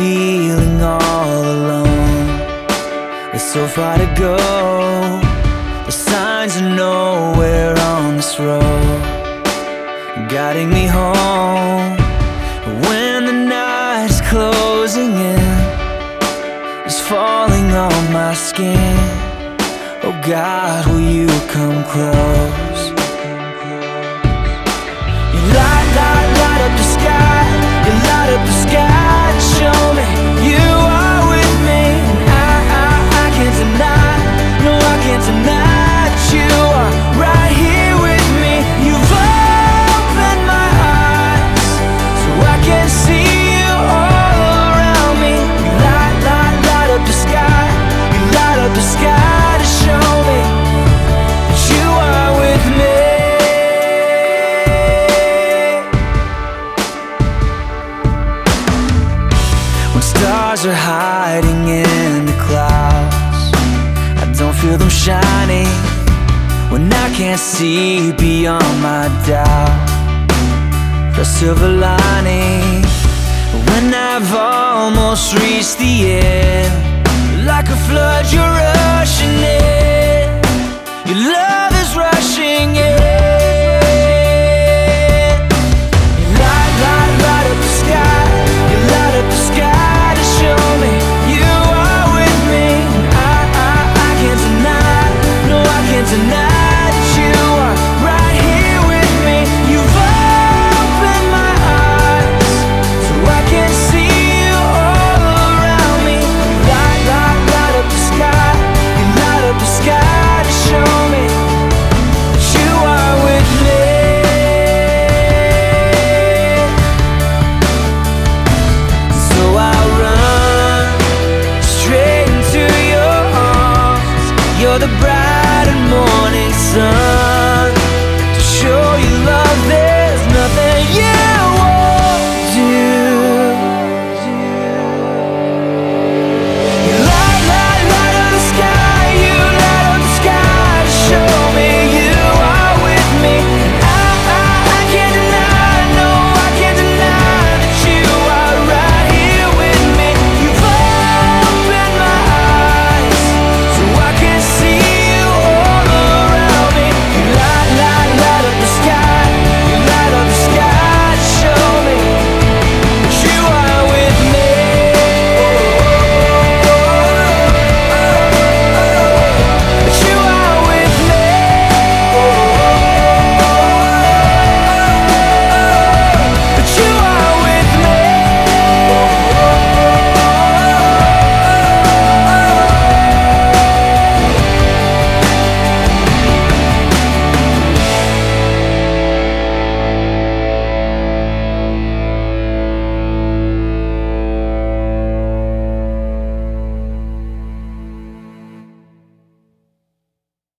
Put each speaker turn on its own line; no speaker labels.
feeling all alone. There's so far to go. The signs are nowhere on this road, guiding me home. When the night's closing in, It's falling on my skin. Oh God, will you come close? Stars are hiding in the clouds, I don't feel them shining. When I can't see beyond my doubt, the silver lining. When I've almost reached the end, like a flood, you're.